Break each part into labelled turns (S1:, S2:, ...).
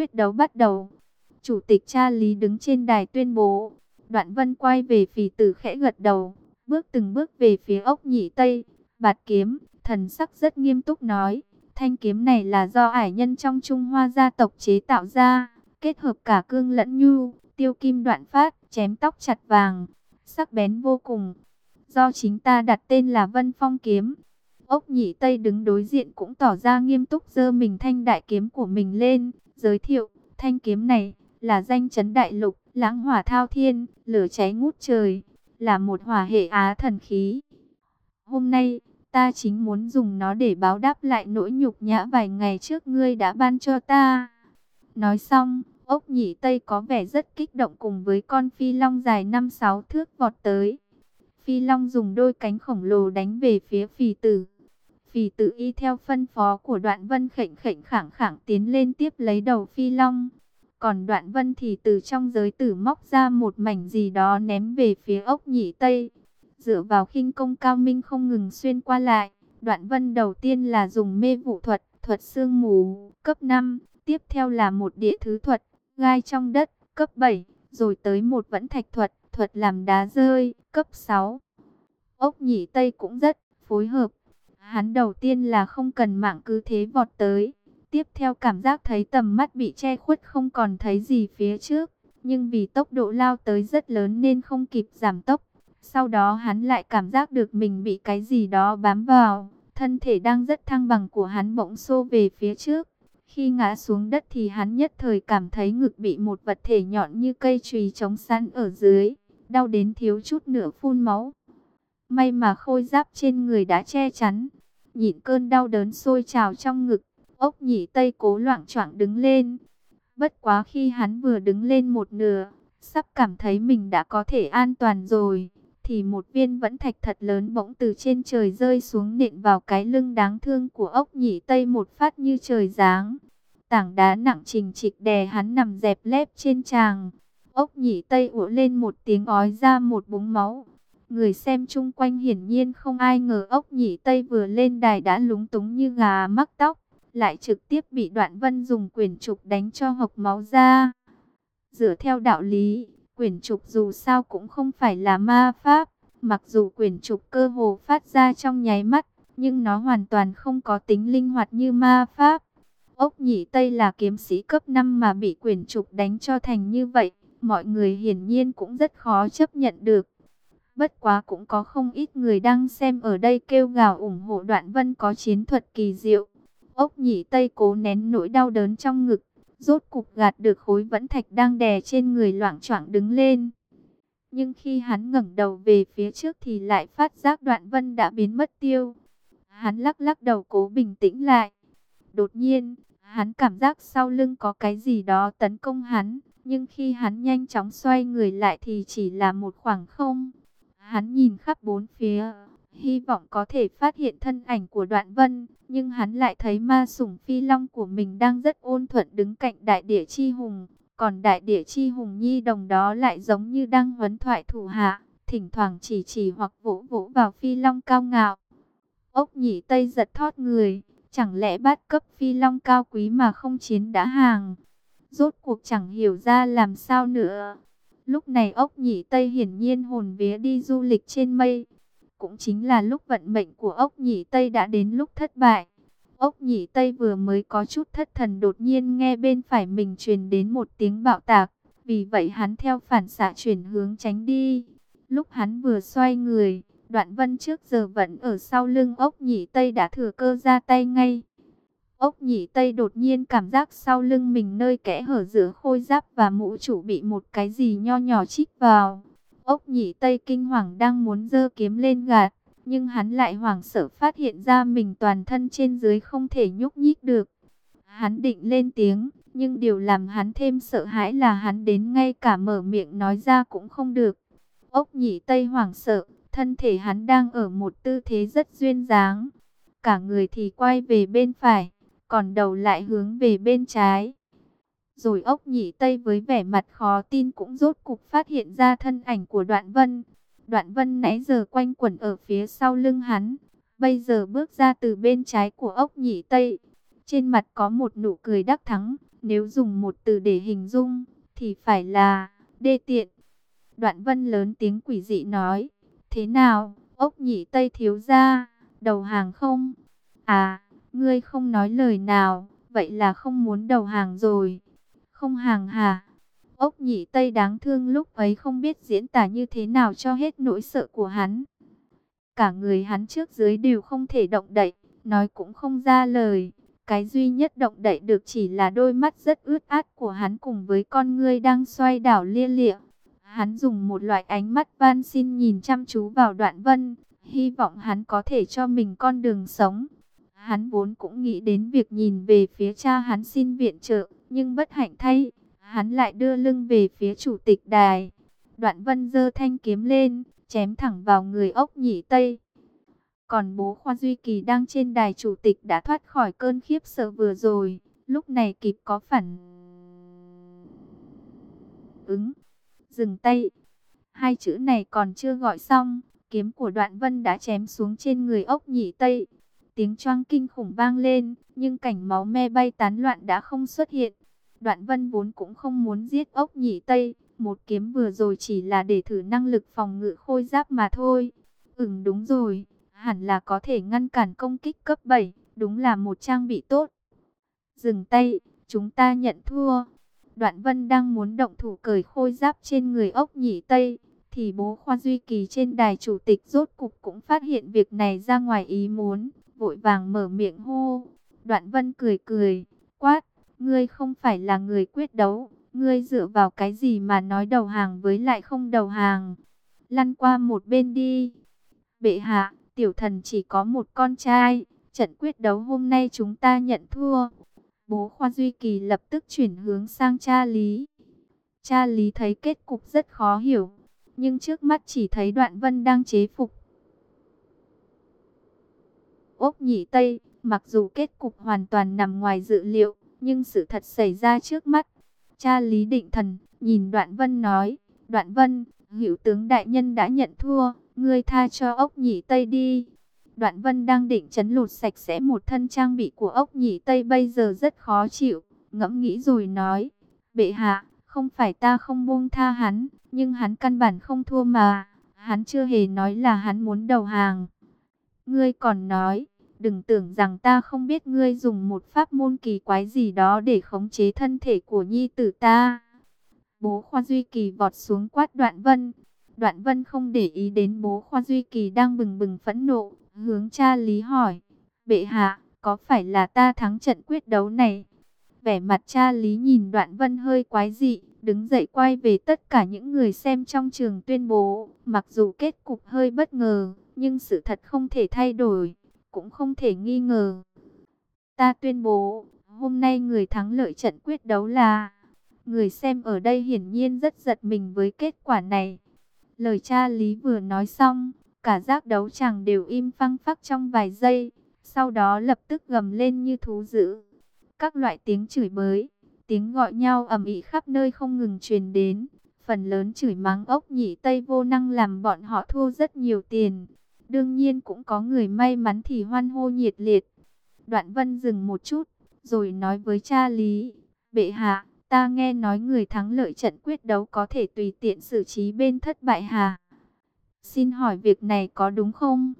S1: quyết đấu bắt đầu. Chủ tịch cha Lý đứng trên đài tuyên bố. Đoạn vân quay về phì tử khẽ gật đầu. Bước từng bước về phía ốc nhị Tây. Bạt kiếm, thần sắc rất nghiêm túc nói. Thanh kiếm này là do ải nhân trong Trung Hoa gia tộc chế tạo ra. Kết hợp cả cương lẫn nhu, tiêu kim đoạn phát, chém tóc chặt vàng. Sắc bén vô cùng. Do chính ta đặt tên là Vân Phong Kiếm. Ốc nhị Tây đứng đối diện cũng tỏ ra nghiêm túc dơ mình thanh đại kiếm của mình lên, giới thiệu, thanh kiếm này là danh chấn đại lục, lãng hỏa thao thiên, lửa cháy ngút trời, là một hỏa hệ á thần khí. Hôm nay, ta chính muốn dùng nó để báo đáp lại nỗi nhục nhã vài ngày trước ngươi đã ban cho ta. Nói xong, ốc nhị Tây có vẻ rất kích động cùng với con phi long dài 5-6 thước vọt tới. Phi long dùng đôi cánh khổng lồ đánh về phía phì tử. Phì tự y theo phân phó của đoạn vân khệnh khệnh khẳng khẳng tiến lên tiếp lấy đầu phi long. Còn đoạn vân thì từ trong giới tử móc ra một mảnh gì đó ném về phía ốc nhị Tây. Dựa vào khinh công cao minh không ngừng xuyên qua lại. Đoạn vân đầu tiên là dùng mê vụ thuật, thuật xương mù, cấp 5. Tiếp theo là một địa thứ thuật, gai trong đất, cấp 7. Rồi tới một vẫn thạch thuật, thuật làm đá rơi, cấp 6. Ốc nhị Tây cũng rất phối hợp. Hắn đầu tiên là không cần mạng cứ thế vọt tới. Tiếp theo cảm giác thấy tầm mắt bị che khuất không còn thấy gì phía trước. Nhưng vì tốc độ lao tới rất lớn nên không kịp giảm tốc. Sau đó hắn lại cảm giác được mình bị cái gì đó bám vào. Thân thể đang rất thăng bằng của hắn bỗng xô về phía trước. Khi ngã xuống đất thì hắn nhất thời cảm thấy ngực bị một vật thể nhọn như cây chùy chống săn ở dưới. Đau đến thiếu chút nữa phun máu. May mà khôi giáp trên người đã che chắn. Nhịn cơn đau đớn sôi trào trong ngực. Ốc nhị tây cố loạn choạng đứng lên. Bất quá khi hắn vừa đứng lên một nửa, sắp cảm thấy mình đã có thể an toàn rồi. Thì một viên vẫn thạch thật lớn bỗng từ trên trời rơi xuống nện vào cái lưng đáng thương của ốc nhị tây một phát như trời giáng. Tảng đá nặng trình trịch đè hắn nằm dẹp lép trên tràng. Ốc nhị tây ủa lên một tiếng ói ra một búng máu. Người xem chung quanh hiển nhiên không ai ngờ ốc nhị tây vừa lên đài đã lúng túng như gà mắc tóc. Lại trực tiếp bị đoạn vân dùng quyền trục đánh cho hộc máu ra. Dựa theo đạo lý, quyền trục dù sao cũng không phải là ma pháp. Mặc dù quyền trục cơ hồ phát ra trong nháy mắt, nhưng nó hoàn toàn không có tính linh hoạt như ma pháp. Ốc nhị Tây là kiếm sĩ cấp 5 mà bị quyền trục đánh cho thành như vậy, mọi người hiển nhiên cũng rất khó chấp nhận được. Bất quá cũng có không ít người đang xem ở đây kêu gào ủng hộ đoạn vân có chiến thuật kỳ diệu. Ốc nhị Tây cố nén nỗi đau đớn trong ngực, rốt cục gạt được khối vẫn thạch đang đè trên người loạn choạng đứng lên. Nhưng khi hắn ngẩng đầu về phía trước thì lại phát giác đoạn vân đã biến mất tiêu. Hắn lắc lắc đầu cố bình tĩnh lại. Đột nhiên, hắn cảm giác sau lưng có cái gì đó tấn công hắn. Nhưng khi hắn nhanh chóng xoay người lại thì chỉ là một khoảng không. Hắn nhìn khắp bốn phía, hy vọng có thể phát hiện thân ảnh của đoạn vân. Nhưng hắn lại thấy ma sủng phi long của mình đang rất ôn thuận đứng cạnh đại địa chi hùng. Còn đại địa chi hùng nhi đồng đó lại giống như đang huấn thoại thủ hạ, thỉnh thoảng chỉ chỉ hoặc vỗ vỗ vào phi long cao ngạo. Ốc nhị tây giật thót người, chẳng lẽ bát cấp phi long cao quý mà không chiến đã hàng. Rốt cuộc chẳng hiểu ra làm sao nữa. Lúc này ốc nhị tây hiển nhiên hồn vía đi du lịch trên mây. Cũng chính là lúc vận mệnh của ốc nhị tây đã đến lúc thất bại. Ốc nhị Tây vừa mới có chút thất thần đột nhiên nghe bên phải mình truyền đến một tiếng bạo tạc. Vì vậy hắn theo phản xạ chuyển hướng tránh đi. Lúc hắn vừa xoay người, đoạn vân trước giờ vẫn ở sau lưng ốc nhị Tây đã thừa cơ ra tay ngay. Ốc nhị Tây đột nhiên cảm giác sau lưng mình nơi kẽ hở giữa khôi giáp và mũ chủ bị một cái gì nho nhỏ chích vào. Ốc nhị Tây kinh hoàng đang muốn dơ kiếm lên gạt nhưng hắn lại hoảng sợ phát hiện ra mình toàn thân trên dưới không thể nhúc nhích được. Hắn định lên tiếng, nhưng điều làm hắn thêm sợ hãi là hắn đến ngay cả mở miệng nói ra cũng không được. Ốc nhị tây hoảng sợ, thân thể hắn đang ở một tư thế rất duyên dáng. Cả người thì quay về bên phải, còn đầu lại hướng về bên trái. Rồi ốc nhị tây với vẻ mặt khó tin cũng rốt cục phát hiện ra thân ảnh của đoạn vân. Đoạn vân nãy giờ quanh quẩn ở phía sau lưng hắn. Bây giờ bước ra từ bên trái của ốc nhị tây. Trên mặt có một nụ cười đắc thắng. Nếu dùng một từ để hình dung, thì phải là đê tiện. Đoạn vân lớn tiếng quỷ dị nói, thế nào, ốc nhị Tây thiếu gia, đầu hàng không? À, ngươi không nói lời nào, vậy là không muốn đầu hàng rồi. Không hàng hả? Ốc nhị Tây đáng thương lúc ấy không biết diễn tả như thế nào cho hết nỗi sợ của hắn. Cả người hắn trước dưới đều không thể động đậy, nói cũng không ra lời. Cái duy nhất động đậy được chỉ là đôi mắt rất ướt át của hắn cùng với con ngươi đang xoay đảo lia lịa. Hắn dùng một loại ánh mắt van xin nhìn chăm chú vào đoạn vân, hy vọng hắn có thể cho mình con đường sống. Hắn vốn cũng nghĩ đến việc nhìn về phía cha hắn xin viện trợ, nhưng bất hạnh thay, hắn lại đưa lưng về phía chủ tịch đài. Đoạn vân dơ thanh kiếm lên, chém thẳng vào người ốc nhị Tây. Còn bố Khoa Duy Kỳ đang trên đài chủ tịch đã thoát khỏi cơn khiếp sợ vừa rồi, lúc này kịp có phản ứng. Dừng tay. Hai chữ này còn chưa gọi xong, kiếm của đoạn vân đã chém xuống trên người ốc nhị Tây. Tiếng choang kinh khủng vang lên, nhưng cảnh máu me bay tán loạn đã không xuất hiện. Đoạn vân vốn cũng không muốn giết ốc nhị Tây, một kiếm vừa rồi chỉ là để thử năng lực phòng ngự khôi giáp mà thôi. Ừm đúng rồi, hẳn là có thể ngăn cản công kích cấp 7, đúng là một trang bị tốt. Dừng tay, chúng ta nhận thua. Đoạn Vân đang muốn động thủ cởi khôi giáp trên người ốc nhị Tây, thì bố Khoa Duy Kỳ trên đài chủ tịch rốt cục cũng phát hiện việc này ra ngoài ý muốn, vội vàng mở miệng hô. Đoạn Vân cười cười, quát, ngươi không phải là người quyết đấu, ngươi dựa vào cái gì mà nói đầu hàng với lại không đầu hàng. Lăn qua một bên đi. Bệ hạ, tiểu thần chỉ có một con trai, trận quyết đấu hôm nay chúng ta nhận thua. Bố Khoa Duy Kỳ lập tức chuyển hướng sang cha Lý. Cha Lý thấy kết cục rất khó hiểu, nhưng trước mắt chỉ thấy Đoạn Vân đang chế phục. Ốc nhị Tây, mặc dù kết cục hoàn toàn nằm ngoài dự liệu, nhưng sự thật xảy ra trước mắt. Cha Lý Định Thần, nhìn Đoạn Vân nói, Đoạn Vân, hữu tướng đại nhân đã nhận thua, ngươi tha cho ốc nhị Tây đi. Đoạn Vân đang định chấn lụt sạch sẽ một thân trang bị của ốc nhị Tây bây giờ rất khó chịu, ngẫm nghĩ rồi nói, bệ hạ, không phải ta không buông tha hắn, nhưng hắn căn bản không thua mà, hắn chưa hề nói là hắn muốn đầu hàng. Ngươi còn nói, đừng tưởng rằng ta không biết ngươi dùng một pháp môn kỳ quái gì đó để khống chế thân thể của nhi tử ta. Bố Khoa Duy Kỳ vọt xuống quát đoạn vân. Đoạn vân không để ý đến bố Khoa Duy Kỳ đang bừng bừng phẫn nộ, hướng cha Lý hỏi. Bệ hạ, có phải là ta thắng trận quyết đấu này? Vẻ mặt cha Lý nhìn đoạn vân hơi quái dị, đứng dậy quay về tất cả những người xem trong trường tuyên bố. Mặc dù kết cục hơi bất ngờ, nhưng sự thật không thể thay đổi, cũng không thể nghi ngờ. Ta tuyên bố, hôm nay người thắng lợi trận quyết đấu là... Người xem ở đây hiển nhiên rất giật mình với kết quả này. Lời cha Lý vừa nói xong, cả giác đấu chẳng đều im phăng phắc trong vài giây, sau đó lập tức gầm lên như thú dữ. Các loại tiếng chửi bới, tiếng gọi nhau ầm ĩ khắp nơi không ngừng truyền đến, phần lớn chửi mắng ốc nhị Tây vô năng làm bọn họ thua rất nhiều tiền. Đương nhiên cũng có người may mắn thì hoan hô nhiệt liệt. Đoạn vân dừng một chút, rồi nói với cha Lý, bệ hạ, Ta nghe nói người thắng lợi trận quyết đấu có thể tùy tiện xử trí bên thất bại hà. Xin hỏi việc này có đúng không?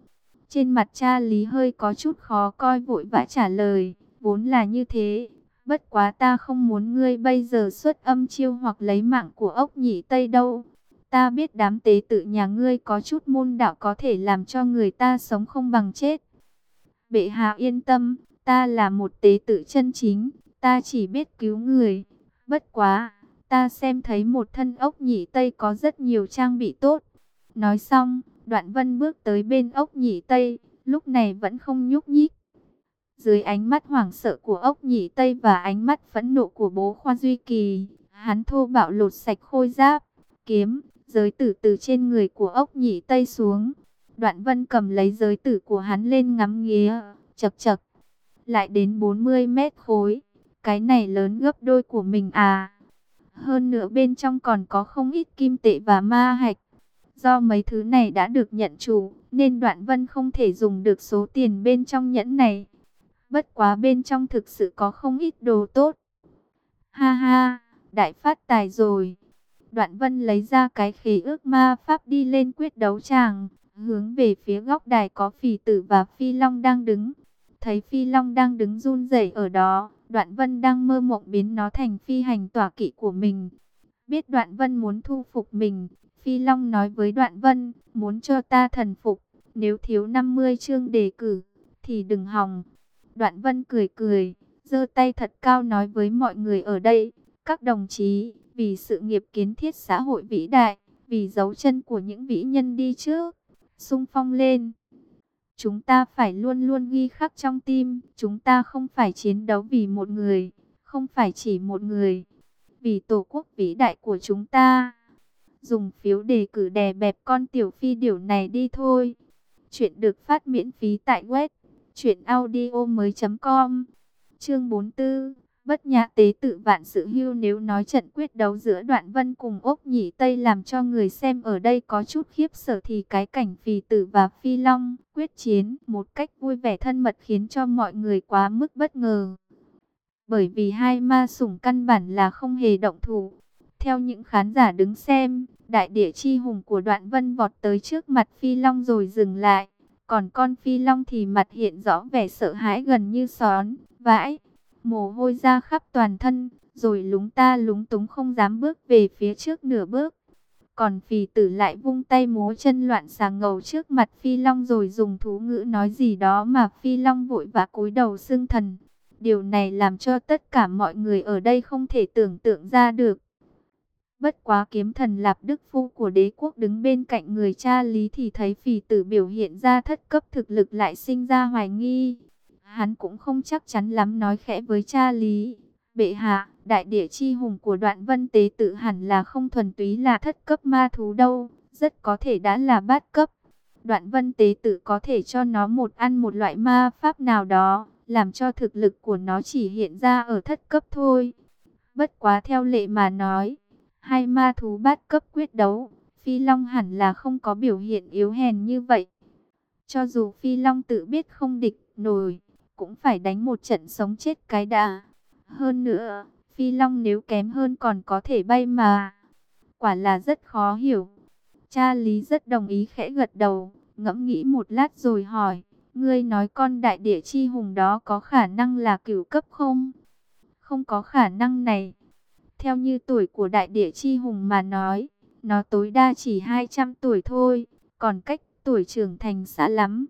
S1: Trên mặt cha Lý hơi có chút khó coi vội vã trả lời. Vốn là như thế. Bất quá ta không muốn ngươi bây giờ xuất âm chiêu hoặc lấy mạng của ốc nhị Tây đâu. Ta biết đám tế tự nhà ngươi có chút môn đạo có thể làm cho người ta sống không bằng chết. Bệ hạ yên tâm, ta là một tế tự chân chính, ta chỉ biết cứu người. Bất quá, ta xem thấy một thân ốc nhị Tây có rất nhiều trang bị tốt. Nói xong, đoạn vân bước tới bên ốc nhị Tây, lúc này vẫn không nhúc nhích. Dưới ánh mắt hoảng sợ của ốc nhị Tây và ánh mắt phẫn nộ của bố Khoa Duy Kỳ, hắn thô bạo lột sạch khôi giáp, kiếm, giới tử từ trên người của ốc nhị Tây xuống. Đoạn vân cầm lấy giới tử của hắn lên ngắm nghía, chật chật, lại đến 40 mét khối. Cái này lớn gấp đôi của mình à. Hơn nữa bên trong còn có không ít kim tệ và ma hạch. Do mấy thứ này đã được nhận chủ, nên đoạn vân không thể dùng được số tiền bên trong nhẫn này. Bất quá bên trong thực sự có không ít đồ tốt. ha, đại phát tài rồi. Đoạn vân lấy ra cái khế ước ma pháp đi lên quyết đấu tràng, hướng về phía góc đài có phì tử và phi long đang đứng. Thấy phi long đang đứng run rẩy ở đó, đoạn vân đang mơ mộng biến nó thành phi hành tỏa kỵ của mình. Biết đoạn vân muốn thu phục mình, phi long nói với đoạn vân, muốn cho ta thần phục, nếu thiếu 50 chương đề cử, thì đừng hòng. Đoạn vân cười cười, giơ tay thật cao nói với mọi người ở đây, các đồng chí, vì sự nghiệp kiến thiết xã hội vĩ đại, vì dấu chân của những vĩ nhân đi trước, sung phong lên. Chúng ta phải luôn luôn ghi khắc trong tim, chúng ta không phải chiến đấu vì một người, không phải chỉ một người, vì tổ quốc vĩ đại của chúng ta. Dùng phiếu đề cử đè bẹp con tiểu phi điểu này đi thôi. Chuyện được phát miễn phí tại web truyệnaudiomoi.com. Chương 44 Bất nhã tế tự vạn sự hưu nếu nói trận quyết đấu giữa đoạn vân cùng ốc nhị Tây làm cho người xem ở đây có chút khiếp sợ thì cái cảnh phì tử và phi long quyết chiến một cách vui vẻ thân mật khiến cho mọi người quá mức bất ngờ. Bởi vì hai ma sủng căn bản là không hề động thủ. Theo những khán giả đứng xem, đại địa chi hùng của đoạn vân vọt tới trước mặt phi long rồi dừng lại. Còn con phi long thì mặt hiện rõ vẻ sợ hãi gần như xón, vãi mồ hôi ra khắp toàn thân, rồi lúng ta lúng túng không dám bước về phía trước nửa bước. Còn phì tử lại vung tay múa chân loạn xà ngầu trước mặt phi long rồi dùng thú ngữ nói gì đó mà phi long vội vã cúi đầu xưng thần. Điều này làm cho tất cả mọi người ở đây không thể tưởng tượng ra được. Bất quá kiếm thần Lạp Đức Phu của đế quốc đứng bên cạnh người cha lý thì thấy phì tử biểu hiện ra thất cấp thực lực lại sinh ra hoài nghi. Hắn cũng không chắc chắn lắm nói khẽ với cha Lý. Bệ hạ, đại địa chi hùng của đoạn vân tế tự hẳn là không thuần túy là thất cấp ma thú đâu, rất có thể đã là bát cấp. Đoạn vân tế tự có thể cho nó một ăn một loại ma pháp nào đó, làm cho thực lực của nó chỉ hiện ra ở thất cấp thôi. Bất quá theo lệ mà nói, hai ma thú bát cấp quyết đấu, Phi Long hẳn là không có biểu hiện yếu hèn như vậy. Cho dù Phi Long tự biết không địch nổi, cũng phải đánh một trận sống chết cái đã. Hơn nữa, phi long nếu kém hơn còn có thể bay mà. Quả là rất khó hiểu. Cha Lý rất đồng ý khẽ gật đầu, ngẫm nghĩ một lát rồi hỏi, ngươi nói con đại địa chi hùng đó có khả năng là cửu cấp không? Không có khả năng này. Theo như tuổi của đại địa chi hùng mà nói, nó tối đa chỉ 200 tuổi thôi, còn cách tuổi trưởng thành xã lắm.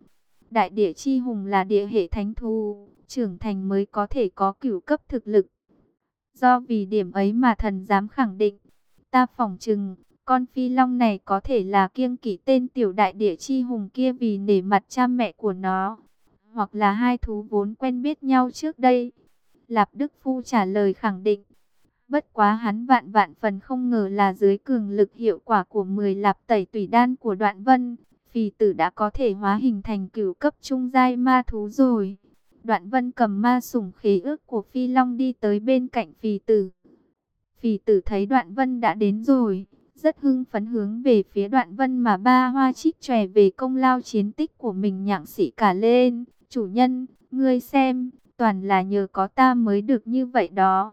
S1: Đại địa chi hùng là địa hệ thánh thú, trưởng thành mới có thể có cửu cấp thực lực. Do vì điểm ấy mà thần dám khẳng định, ta phỏng chừng, con phi long này có thể là kiêng kỵ tên tiểu đại địa chi hùng kia vì nể mặt cha mẹ của nó, hoặc là hai thú vốn quen biết nhau trước đây. Lạp Đức Phu trả lời khẳng định. Bất quá hắn vạn vạn phần không ngờ là dưới cường lực hiệu quả của 10 lạp tẩy tùy đan của đoạn vân, phì tử đã có thể hóa hình thành cửu cấp trung giai ma thú rồi. Đoạn vân cầm ma sủng khí ước của phi long đi tới bên cạnh phì tử. Phì tử thấy đoạn vân đã đến rồi, rất hưng phấn hướng về phía đoạn vân mà ba hoa trích tròe về công lao chiến tích của mình nhặng sĩ cả lên. Chủ nhân, ngươi xem, toàn là nhờ có ta mới được như vậy đó.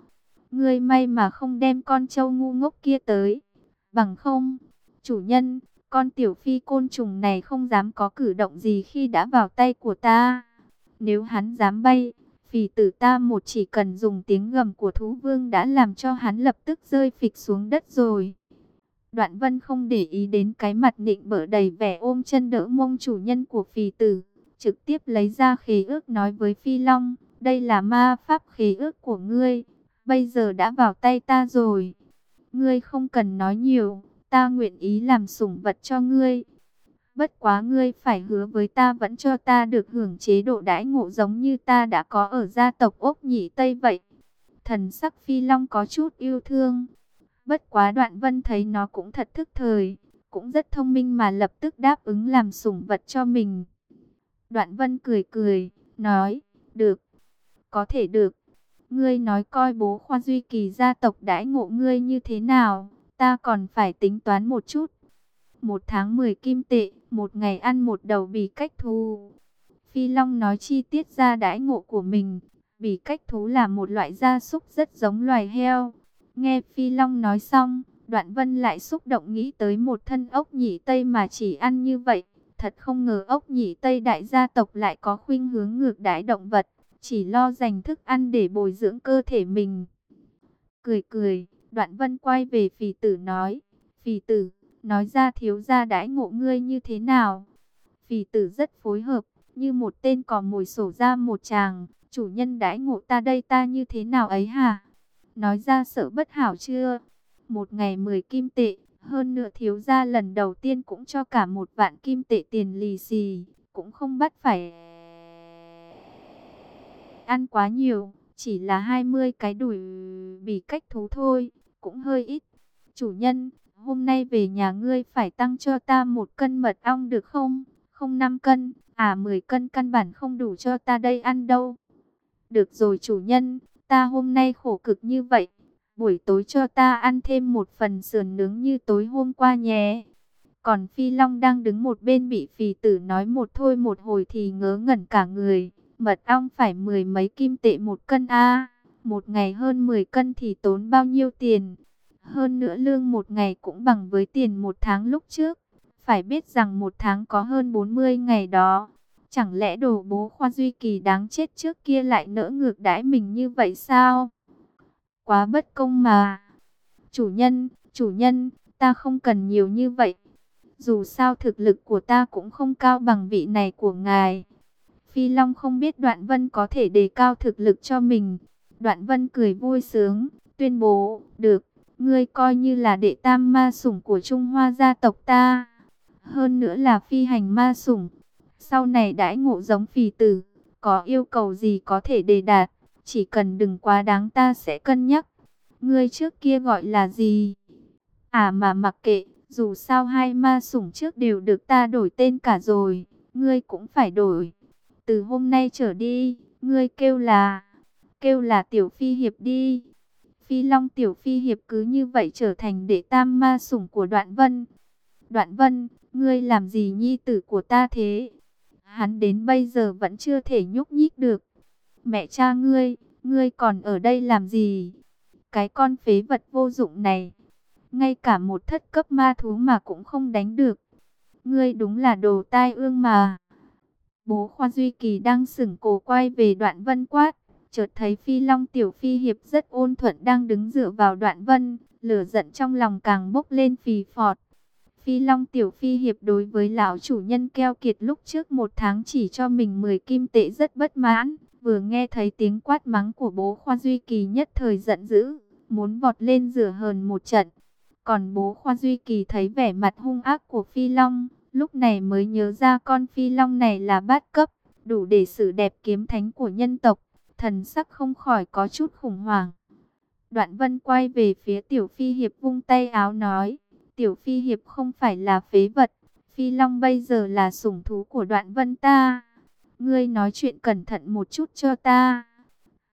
S1: Ngươi may mà không đem con trâu ngu ngốc kia tới. Bằng không, chủ nhân, con tiểu phi côn trùng này không dám có cử động gì khi đã vào tay của ta. Nếu hắn dám bay, phì tử ta một chỉ cần dùng tiếng gầm của thú vương đã làm cho hắn lập tức rơi phịch xuống đất rồi. Đoạn vân không để ý đến cái mặt nịnh bở đầy vẻ ôm chân đỡ mông chủ nhân của phì tử. Trực tiếp lấy ra khế ước nói với phi long, đây là ma pháp khế ước của ngươi. Bây giờ đã vào tay ta rồi. Ngươi không cần nói nhiều, ta nguyện ý làm sủng vật cho ngươi. Bất quá ngươi phải hứa với ta vẫn cho ta được hưởng chế độ đãi ngộ giống như ta đã có ở gia tộc ốc nhị Tây vậy. Thần sắc phi long có chút yêu thương. Bất quá đoạn vân thấy nó cũng thật thức thời, cũng rất thông minh mà lập tức đáp ứng làm sủng vật cho mình. Đoạn vân cười cười, nói, được, có thể được. Ngươi nói coi bố khoa duy kỳ gia tộc đãi ngộ ngươi như thế nào? Ta còn phải tính toán một chút. Một tháng 10 kim tệ, một ngày ăn một đầu bì cách thú. Phi Long nói chi tiết ra đãi ngộ của mình. Bì cách thú là một loại gia súc rất giống loài heo. Nghe Phi Long nói xong, Đoạn Vân lại xúc động nghĩ tới một thân ốc nhỉ Tây mà chỉ ăn như vậy. Thật không ngờ ốc nhỉ Tây đại gia tộc lại có khuynh hướng ngược đãi động vật, chỉ lo dành thức ăn để bồi dưỡng cơ thể mình. Cười cười, Đoạn Vân quay về phì tử nói, phì tử, nói ra thiếu gia đãi ngộ ngươi như thế nào? Phì tử rất phối hợp, như một tên cò mồi sổ ra một chàng, chủ nhân đãi ngộ ta đây ta như thế nào ấy hả? Nói ra sợ bất hảo chưa? Một ngày 10 kim tệ, hơn nữa thiếu gia lần đầu tiên cũng cho cả một vạn kim tệ tiền lì xì, cũng không bắt phải ăn quá nhiều, chỉ là 20 cái đùi bị cách thú thôi, cũng hơi ít. Chủ nhân, hôm nay về nhà ngươi phải tăng cho ta một cân mật ong được không? Không 5 cân, à 10 cân căn bản không đủ cho ta đây ăn đâu. Được rồi chủ nhân, ta hôm nay khổ cực như vậy, buổi tối cho ta ăn thêm một phần sườn nướng như tối hôm qua nhé. Còn Phi Long đang đứng một bên bị phì tử nói một thôi một hồi thì ngớ ngẩn cả người. Mật ong phải mười mấy kim tệ một cân a Một ngày hơn 10 cân thì tốn bao nhiêu tiền? Hơn nữa lương một ngày cũng bằng với tiền một tháng lúc trước. Phải biết rằng một tháng có hơn 40 ngày đó. Chẳng lẽ đồ bố Khoa Duy Kỳ đáng chết trước kia lại nỡ ngược đãi mình như vậy sao? Quá bất công mà. Chủ nhân, chủ nhân, ta không cần nhiều như vậy. Dù sao thực lực của ta cũng không cao bằng vị này của ngài. Phi Long không biết Đoạn Vân có thể đề cao thực lực cho mình. Đoạn Vân cười vui sướng, tuyên bố, được, ngươi coi như là đệ tam ma sủng của Trung Hoa gia tộc ta. Hơn nữa là phi hành ma sủng. Sau này đãi ngộ giống phì tử, có yêu cầu gì có thể đề đạt, chỉ cần đừng quá đáng ta sẽ cân nhắc. Ngươi trước kia gọi là gì? À mà mặc kệ, dù sao hai ma sủng trước đều được ta đổi tên cả rồi, ngươi cũng phải đổi. Từ hôm nay trở đi, ngươi kêu là, kêu là tiểu phi hiệp đi. Phi Long tiểu phi hiệp cứ như vậy trở thành đệ tam ma sủng của Đoạn Vân. Đoạn Vân, ngươi làm gì nhi tử của ta thế? Hắn đến bây giờ vẫn chưa thể nhúc nhích được. Mẹ cha ngươi, ngươi còn ở đây làm gì? Cái con phế vật vô dụng này, ngay cả một thất cấp ma thú mà cũng không đánh được. Ngươi đúng là đồ tai ương mà. Bố Khoa Duy Kỳ đang sửng cổ quay về đoạn vân quát. Chợt thấy Phi Long Tiểu Phi Hiệp rất ôn thuận đang đứng dựa vào đoạn vân. Lửa giận trong lòng càng bốc lên phì phọt. Phi Long Tiểu Phi Hiệp đối với lão chủ nhân keo kiệt lúc trước một tháng chỉ cho mình 10 kim tệ rất bất mãn. Vừa nghe thấy tiếng quát mắng của bố Khoa Duy Kỳ nhất thời giận dữ, muốn vọt lên rửa hờn một trận. Còn bố Khoa Duy Kỳ thấy vẻ mặt hung ác của Phi Long, Lúc này mới nhớ ra con phi long này là bát cấp, đủ để xử đẹp kiếm thánh của nhân tộc. Thần sắc không khỏi có chút khủng hoảng. Đoạn vân quay về phía tiểu phi hiệp vung tay áo nói. Tiểu phi hiệp không phải là phế vật. Phi long bây giờ là sủng thú của đoạn vân ta. Ngươi nói chuyện cẩn thận một chút cho ta.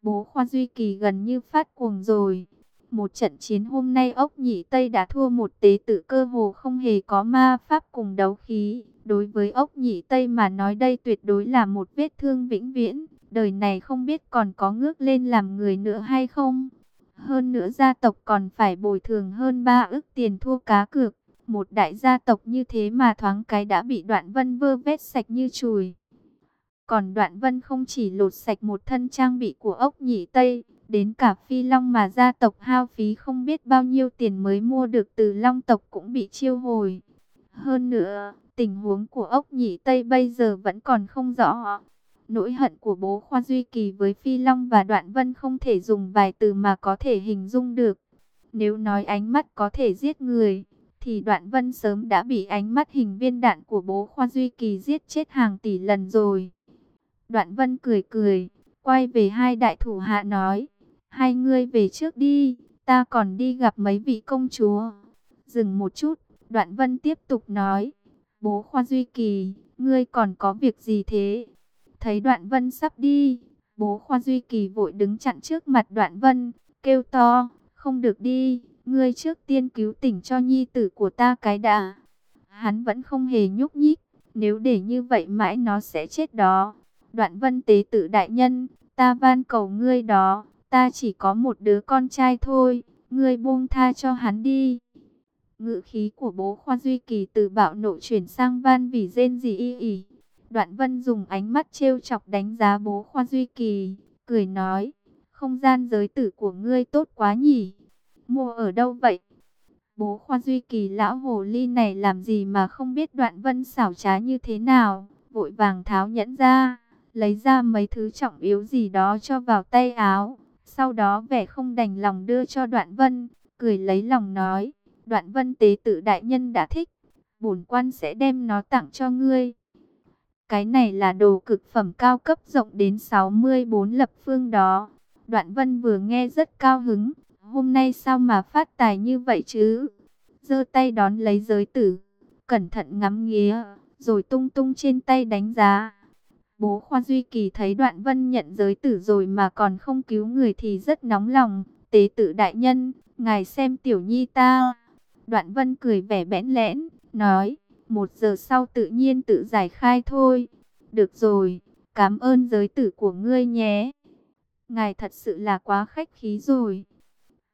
S1: Bố Khoa Duy Kỳ gần như phát cuồng rồi. Một trận chiến hôm nay ốc nhị Tây đã thua một tế tử cơ hồ không hề có ma pháp cùng đấu khí. Đối với ốc nhị Tây mà nói đây tuyệt đối là một vết thương vĩnh viễn. Đời này không biết còn có ngước lên làm người nữa hay không. Hơn nữa gia tộc còn phải bồi thường hơn 3 ức tiền thua cá cược. Một đại gia tộc như thế mà thoáng cái đã bị đoạn vân vơ vét sạch như chùi. Còn đoạn vân không chỉ lột sạch một thân trang bị của ốc nhị Tây, Đến cả phi long mà gia tộc hao phí không biết bao nhiêu tiền mới mua được từ long tộc cũng bị chiêu hồi. Hơn nữa, tình huống của ốc nhị Tây bây giờ vẫn còn không rõ. Nỗi hận của bố Khoa Duy Kỳ với Phi Long và Đoạn Vân không thể dùng vài từ mà có thể hình dung được. Nếu nói ánh mắt có thể giết người, thì Đoạn Vân sớm đã bị ánh mắt hình viên đạn của bố Khoa Duy Kỳ giết chết hàng tỷ lần rồi. Đoạn Vân cười cười, quay về hai đại thủ hạ nói, Hai ngươi về trước đi, ta còn đi gặp mấy vị công chúa. Dừng một chút, đoạn vân tiếp tục nói. Bố Khoa Duy Kỳ, ngươi còn có việc gì thế? Thấy đoạn vân sắp đi, bố Khoa Duy Kỳ vội đứng chặn trước mặt đoạn vân, kêu to, không được đi, ngươi trước tiên cứu tỉnh cho nhi tử của ta cái đã. Hắn vẫn không hề nhúc nhích, nếu để như vậy mãi nó sẽ chết đó. Đoạn vân tế tự đại nhân, ta van cầu ngươi đó, Ta chỉ có một đứa con trai thôi, ngươi buông tha cho hắn đi. Ngữ khí của bố Khoa Duy Kỳ từ bạo nộ chuyển sang van vì rên gì y ỉ. Đoạn vân dùng ánh mắt trêu chọc đánh giá bố Khoa Duy Kỳ, cười nói, không gian giới tử của ngươi tốt quá nhỉ, mua ở đâu vậy? Bố Khoa Duy Kỳ lão hồ ly này làm gì mà không biết đoạn vân xảo trá như thế nào, vội vàng tháo nhẫn ra, lấy ra mấy thứ trọng yếu gì đó cho vào tay áo, sau đó vẻ không đành lòng đưa cho đoạn vân, cười lấy lòng nói, đoạn vân tế tự đại nhân đã thích, bổn quan sẽ đem nó tặng cho ngươi. Cái này là đồ cực phẩm cao cấp rộng đến 64 lập phương đó. Đoạn vân vừa nghe rất cao hứng, hôm nay sao mà phát tài như vậy chứ? giơ tay đón lấy giới tử, cẩn thận ngắm nghía, rồi tung tung trên tay đánh giá. Bố Khoa Duy Kỳ thấy đoạn vân nhận giới tử rồi mà còn không cứu người thì rất nóng lòng. Tế tử đại nhân, ngài xem tiểu nhi ta. Đoạn vân cười vẻ bẽn lẽn, nói, một giờ sau tự nhiên tự giải khai thôi. Được rồi, cảm ơn giới tử của ngươi nhé. Ngài thật sự là quá khách khí rồi.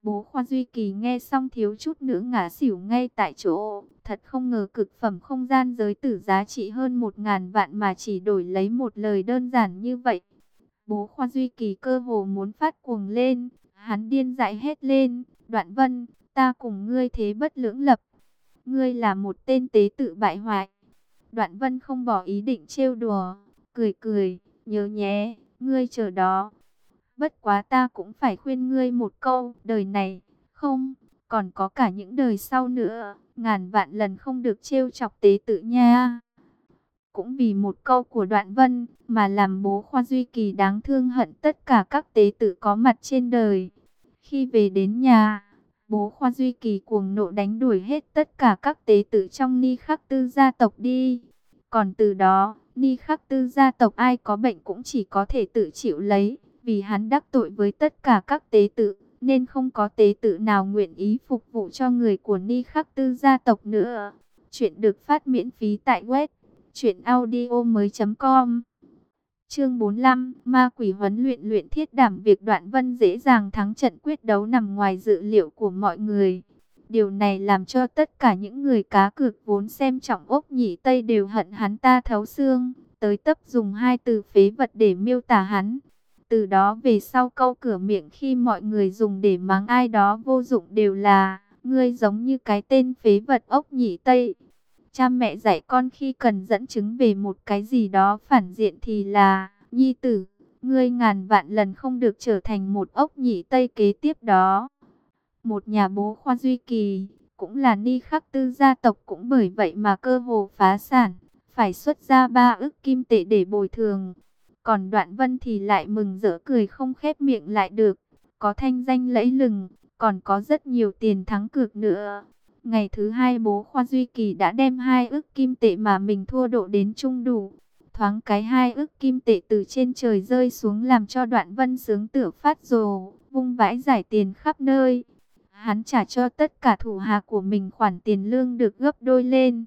S1: Bố Khoa Duy Kỳ nghe xong thiếu chút nữa ngã xỉu ngay tại chỗ. Thật không ngờ cực phẩm không gian giới tử giá trị hơn một ngàn vạn mà chỉ đổi lấy một lời đơn giản như vậy. Bố Khoa Duy Kỳ cơ hồ muốn phát cuồng lên. Hắn điên dại hết lên. Đoạn vân, ta cùng ngươi thế bất lưỡng lập. Ngươi là một tên tế tự bại hoại. Đoạn vân không bỏ ý định trêu đùa. Cười cười, nhớ nhé, ngươi chờ đó. Bất quá ta cũng phải khuyên ngươi một câu, đời này, không, còn có cả những đời sau nữa, ngàn vạn lần không được trêu chọc tế tự nha. Cũng vì một câu của đoạn vân, mà làm bố Khoa Duy Kỳ đáng thương hận tất cả các tế tự có mặt trên đời. Khi về đến nhà, bố Khoa Duy Kỳ cuồng nộ đánh đuổi hết tất cả các tế tự trong ni khắc tư gia tộc đi. Còn từ đó, ni khắc tư gia tộc ai có bệnh cũng chỉ có thể tự chịu lấy. Vì hắn đắc tội với tất cả các tế tự, nên không có tế tự nào nguyện ý phục vụ cho người của Ni Khắc Tư gia tộc nữa. Chuyện được phát miễn phí tại web truyệnaudiomoi.com. Chương 45, Ma quỷ huấn luyện luyện thiết đảm việc Đoạn Vân dễ dàng thắng trận quyết đấu nằm ngoài dự liệu của mọi người. Điều này làm cho tất cả những người cá cược vốn xem trọng ốc nhị Tây đều hận hắn ta thấu xương, tới tấp dùng hai từ phế vật để miêu tả hắn. Từ đó về sau câu cửa miệng khi mọi người dùng để mắng ai đó vô dụng đều là Ngươi giống như cái tên phế vật ốc nhị Tây. Cha mẹ dạy con khi cần dẫn chứng về một cái gì đó phản diện thì là Nhi tử, ngươi ngàn vạn lần không được trở thành một ốc nhị Tây kế tiếp đó. Một nhà bố khoa duy kỳ cũng là ni khắc tư gia tộc cũng bởi vậy mà cơ hồ phá sản Phải xuất ra ba ức kim tệ để bồi thường còn đoạn vân thì lại mừng rỡ cười không khép miệng lại được. Có thanh danh lẫy lừng, còn có rất nhiều tiền thắng cược nữa. Ngày thứ hai bố Khoa Duy Kỳ đã đem hai ức kim tệ mà mình thua độ đến trung đủ. Thoáng cái hai ức kim tệ từ trên trời rơi xuống làm cho đoạn vân sướng tựa phát rồ, vung vãi giải tiền khắp nơi. Hắn trả cho tất cả thủ hạ của mình khoản tiền lương được gấp đôi lên.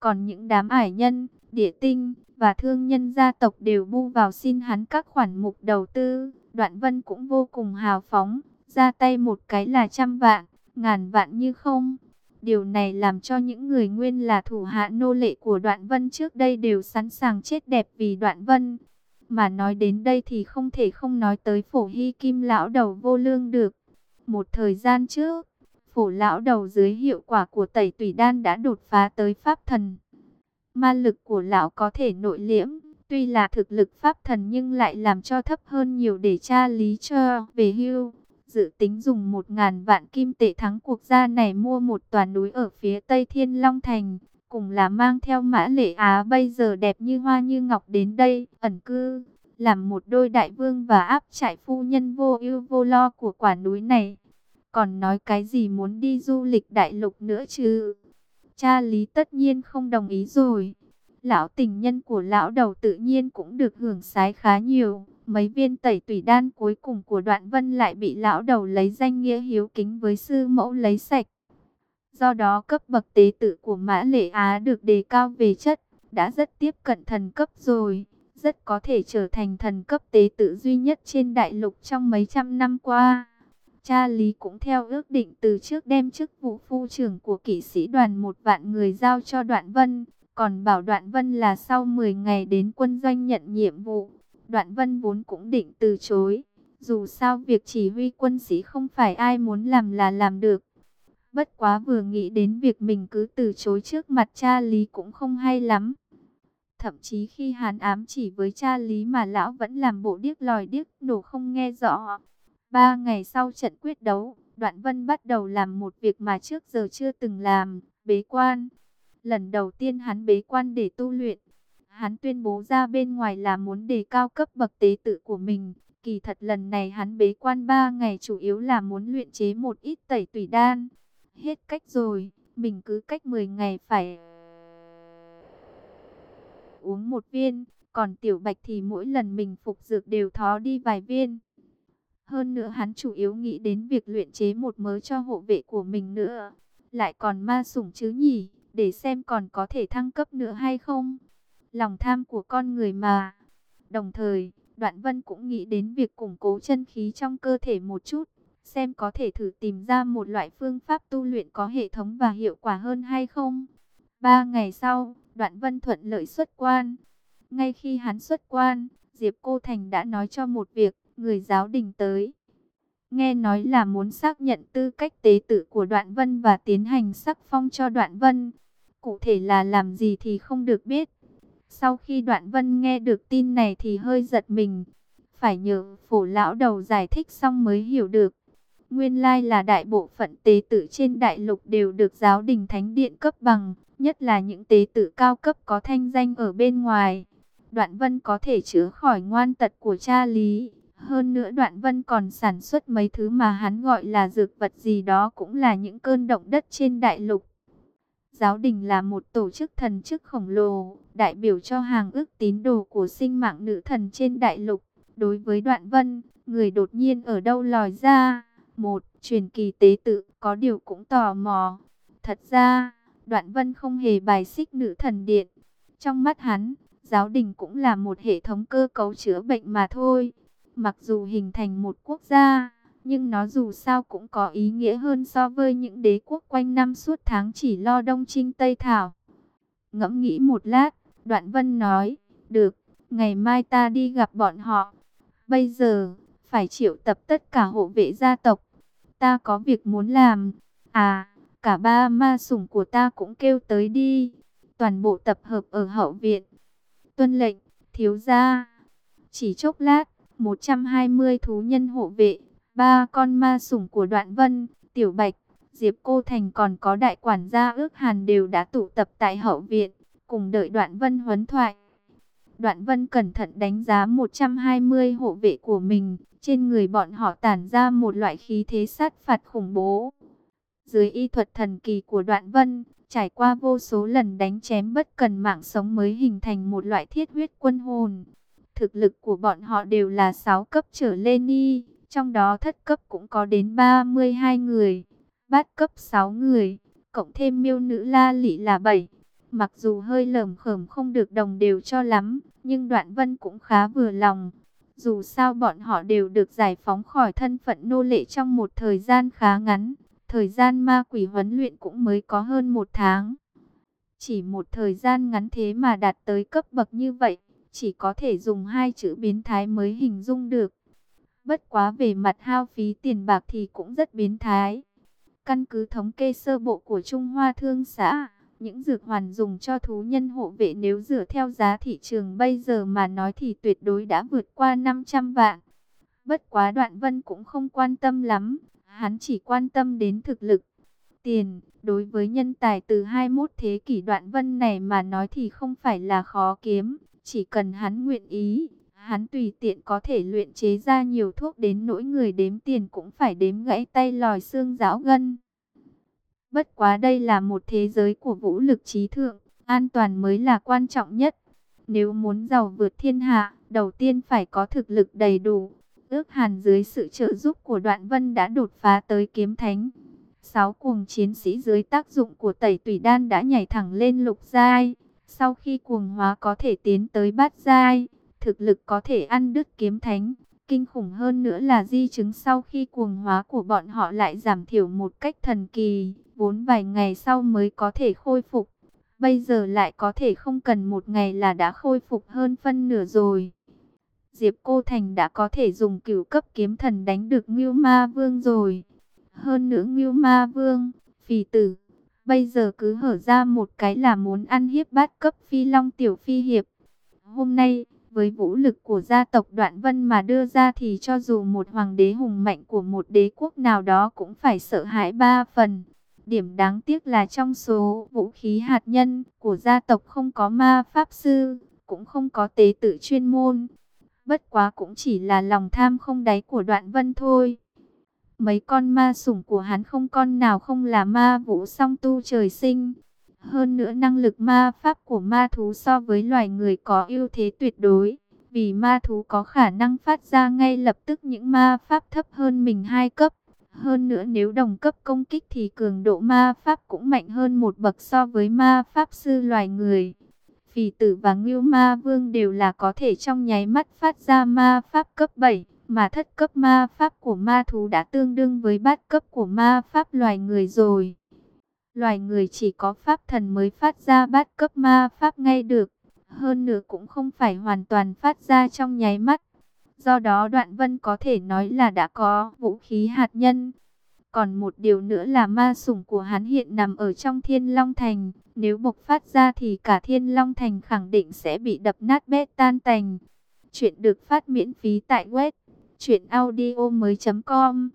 S1: Còn những đám ải nhân, địa tinh, và thương nhân gia tộc đều bu vào xin hắn các khoản mục đầu tư. Đoạn vân cũng vô cùng hào phóng, ra tay một cái là trăm vạn, ngàn vạn như không. Điều này làm cho những người nguyên là thủ hạ nô lệ của đoạn vân trước đây đều sẵn sàng chết đẹp vì đoạn vân. Mà nói đến đây thì không thể không nói tới phổ hy kim lão đầu vô lương được. Một thời gian trước, phổ lão đầu dưới hiệu quả của tẩy tùy đan đã đột phá tới pháp thần. Ma lực của lão có thể nội liễm, tuy là thực lực pháp thần nhưng lại làm cho thấp hơn nhiều để tra lý cho về hưu. Dự tính dùng một ngàn vạn kim tệ thắng cuộc gia này mua một tòa núi ở phía tây Thiên Long Thành, cùng là mang theo mã lệ Á bây giờ đẹp như hoa như ngọc đến đây, ẩn cư, làm một đôi đại vương và áp trại phu nhân vô ưu vô lo của quả núi này. Còn nói cái gì muốn đi du lịch đại lục nữa chứ? Cha Lý tất nhiên không đồng ý rồi. Lão tình nhân của lão đầu tự nhiên cũng được hưởng sái khá nhiều. Mấy viên tẩy tủy đan cuối cùng của đoạn vân lại bị lão đầu lấy danh nghĩa hiếu kính với sư mẫu lấy sạch. Do đó cấp bậc tế tự của Mã Lệ Á được đề cao về chất, đã rất tiếp cận thần cấp rồi, rất có thể trở thành thần cấp tế tự duy nhất trên đại lục trong mấy trăm năm qua. Cha Lý cũng theo ước định từ trước đem chức vụ phu trưởng của kỵ sĩ đoàn một vạn người giao cho Đoạn Vân, còn bảo Đoạn Vân là sau 10 ngày đến quân doanh nhận nhiệm vụ. Đoạn Vân vốn cũng định từ chối, dù sao việc chỉ huy quân sĩ không phải ai muốn làm là làm được. Bất quá vừa nghĩ đến việc mình cứ từ chối trước mặt cha Lý cũng không hay lắm. Thậm chí khi hắn ám chỉ với cha Lý mà lão vẫn làm bộ điếc lòi điếc nổ không nghe rõ. Ba ngày sau trận quyết đấu, Đoạn Vân bắt đầu làm một việc mà trước giờ chưa từng làm, bế quan. Lần đầu tiên hắn bế quan để tu luyện. Hắn tuyên bố ra bên ngoài là muốn đề cao cấp bậc tế tự của mình. Kỳ thật lần này hắn bế quan ba ngày chủ yếu là muốn luyện chế một ít tẩy tùy đan. Hết cách rồi, mình cứ cách 10 ngày phải uống một viên, còn tiểu bạch thì mỗi lần mình phục dược đều thó đi vài viên. Hơn nữa hắn chủ yếu nghĩ đến việc luyện chế một mớ cho hộ vệ của mình nữa. Lại còn ma sủng chứ nhỉ, để xem còn có thể thăng cấp nữa hay không. Lòng tham của con người mà. Đồng thời, Đoạn Vân cũng nghĩ đến việc củng cố chân khí trong cơ thể một chút. Xem có thể thử tìm ra một loại phương pháp tu luyện có hệ thống và hiệu quả hơn hay không. Ba ngày sau, Đoạn Vân thuận lợi xuất quan. Ngay khi hắn xuất quan, Diệp Cô Thành đã nói cho một việc, người giáo đình tới. Nghe nói là muốn xác nhận tư cách tế tử của Đoạn Vân và tiến hành sắc phong cho Đoạn Vân. Cụ thể là làm gì thì không được biết. Sau khi Đoạn Vân nghe được tin này thì hơi giật mình. Phải nhờ phổ lão đầu giải thích xong mới hiểu được. Nguyên lai là đại bộ phận tế tử trên đại lục đều được giáo đình thánh điện cấp bằng, nhất là những tế tử cao cấp có thanh danh ở bên ngoài. Đoạn Vân có thể chữa khỏi ngoan tật của cha Lý. Hơn nữa Đoạn Vân còn sản xuất mấy thứ mà hắn gọi là dược vật gì đó cũng là những cơn động đất trên đại lục. Giáo đình là một tổ chức thần chức khổng lồ, đại biểu cho hàng ước tín đồ của sinh mạng nữ thần trên đại lục. Đối với Đoạn Vân, người đột nhiên ở đâu lòi ra? Một, truyền kỳ tế tự, có điều cũng tò mò. Thật ra, Đoạn Vân không hề bài xích nữ thần điện. Trong mắt hắn, giáo đình cũng là một hệ thống cơ cấu chữa bệnh mà thôi. Mặc dù hình thành một quốc gia, nhưng nó dù sao cũng có ý nghĩa hơn so với những đế quốc quanh năm suốt tháng chỉ lo đông trinh Tây Thảo. Ngẫm nghĩ một lát, Đoạn Vân nói, được, ngày mai ta đi gặp bọn họ. Bây giờ, phải triệu tập tất cả hộ vệ gia tộc. Ta có việc muốn làm. À, cả ba ma sủng của ta cũng kêu tới đi. Toàn bộ tập hợp ở hậu viện. Tuân lệnh, thiếu gia. Chỉ chốc lát, 120 thú nhân hộ vệ, ba con ma sủng của Đoạn Vân, Tiểu Bạch, Diệp Cô Thành còn có đại quản gia ước hàn đều đã tụ tập tại hậu viện, cùng đợi Đoạn Vân huấn thoại. Đoạn Vân cẩn thận đánh giá 120 hộ vệ của mình, trên người bọn họ tản ra một loại khí thế sát phạt khủng bố. Dưới y thuật thần kỳ của Đoạn Vân, trải qua vô số lần đánh chém bất cần mạng sống mới hình thành một loại thiết huyết quân hồn. Thực lực của bọn họ đều là 6 cấp trở lên y, trong đó thất cấp cũng có đến 32 người, bát cấp 6 người, cộng thêm miêu nữ la lị là 7. Mặc dù hơi lởm khởm không được đồng đều cho lắm, nhưng Đoạn Vân cũng khá vừa lòng. Dù sao bọn họ đều được giải phóng khỏi thân phận nô lệ trong một thời gian khá ngắn. Thời gian ma quỷ huấn luyện cũng mới có hơn một tháng. Chỉ một thời gian ngắn thế mà đạt tới cấp bậc như vậy, chỉ có thể dùng hai chữ biến thái mới hình dung được. Bất quá về mặt hao phí tiền bạc thì cũng rất biến thái. Căn cứ thống kê sơ bộ của Trung Hoa Thương xã, những dược hoàn dùng cho thú nhân hộ vệ nếu dựa theo giá thị trường bây giờ mà nói thì tuyệt đối đã vượt qua 500 vạn. Bất quá đoạn vân cũng không quan tâm lắm, hắn chỉ quan tâm đến thực lực. Tiền, đối với nhân tài từ 21 thế kỷ đoạn vân này mà nói thì không phải là khó kiếm, chỉ cần hắn nguyện ý, hắn tùy tiện có thể luyện chế ra nhiều thuốc đến nỗi người đếm tiền cũng phải đếm gãy tay lòi xương giáo gân. Bất quá đây là một thế giới của vũ lực trí thượng, an toàn mới là quan trọng nhất. Nếu muốn giàu vượt thiên hạ, đầu tiên phải có thực lực đầy đủ. Ước hàn dưới sự trợ giúp của đoạn vân đã đột phá tới kiếm thánh. Sáu cuồng chiến sĩ dưới tác dụng của tẩy tùy đan đã nhảy thẳng lên lục giai. Sau khi cuồng hóa có thể tiến tới bát giai, thực lực có thể ăn đứt kiếm thánh. Kinh khủng hơn nữa là di chứng sau khi cuồng hóa của bọn họ lại giảm thiểu một cách thần kỳ, vốn vài ngày sau mới có thể khôi phục. Bây giờ lại có thể không cần một ngày là đã khôi phục hơn phân nửa rồi. Diệp Cô Thành đã có thể dùng cửu cấp kiếm thần đánh được Ngưu Ma Vương rồi. Hơn nữa Ngưu Ma Vương, phì tử, bây giờ cứ hở ra một cái là muốn ăn hiếp bát cấp phi long tiểu phi hiệp. Hôm nay, với vũ lực của gia tộc Đoạn Vân mà đưa ra thì cho dù một hoàng đế hùng mạnh của một đế quốc nào đó cũng phải sợ hãi ba phần. Điểm đáng tiếc là trong số vũ khí hạt nhân của gia tộc không có ma pháp sư, cũng không có tế tự chuyên môn. Bất quá cũng chỉ là lòng tham không đáy của đoạn vân thôi. Mấy con ma sủng của hắn không con nào không là ma vũ song tu trời sinh. Hơn nữa năng lực ma pháp của ma thú so với loài người có ưu thế tuyệt đối. Vì ma thú có khả năng phát ra ngay lập tức những ma pháp thấp hơn mình hai cấp. Hơn nữa nếu đồng cấp công kích thì cường độ ma pháp cũng mạnh hơn một bậc so với ma pháp sư loài người. Phì tử và Ngưu Ma Vương đều là có thể trong nháy mắt phát ra ma pháp cấp 7, mà thất cấp ma pháp của ma thú đã tương đương với bát cấp của ma pháp loài người rồi. Loài người chỉ có pháp thần mới phát ra bát cấp ma pháp ngay được, hơn nữa cũng không phải hoàn toàn phát ra trong nháy mắt. Do đó Đoạn Vân có thể nói là đã có vũ khí hạt nhân. Còn một điều nữa là ma sủng của hắn hiện nằm ở trong Thiên Long Thành. Nếu bộc phát ra thì cả Thiên Long Thành khẳng định sẽ bị đập nát bét tan tành. Chuyện được phát miễn phí tại web truyệnaudiomoi.com.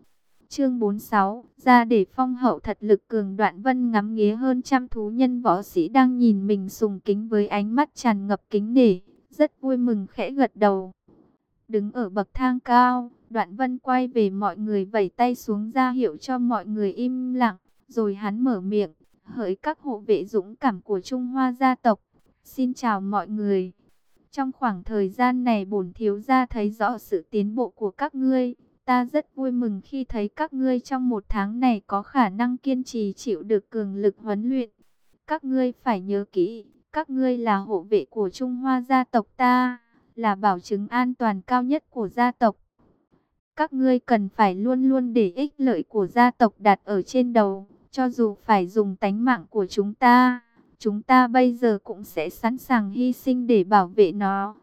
S1: Chương 46, ra để phong hậu thật lực cường Đoạn Vân ngắm nghía hơn trăm thú nhân võ sĩ đang nhìn mình sùng kính với ánh mắt tràn ngập kính nể, rất vui mừng khẽ gật đầu. Đứng ở bậc thang cao, Đoạn Vân quay về mọi người vẩy tay xuống ra hiệu cho mọi người im lặng, rồi hắn mở miệng, hỡi các hộ vệ dũng cảm của Trung Hoa gia tộc. Xin chào mọi người. Trong khoảng thời gian này bổn thiếu gia thấy rõ sự tiến bộ của các ngươi. Ta rất vui mừng khi thấy các ngươi trong một tháng này có khả năng kiên trì chịu được cường lực huấn luyện. Các ngươi phải nhớ kỹ, các ngươi là hộ vệ của Trung Hoa gia tộc ta là bảo chứng an toàn cao nhất của gia tộc. Các ngươi cần phải luôn luôn để ích lợi của gia tộc đặt ở trên đầu, cho dù phải dùng tánh mạng của chúng ta, chúng ta bây giờ cũng sẽ sẵn sàng hy sinh để bảo vệ nó.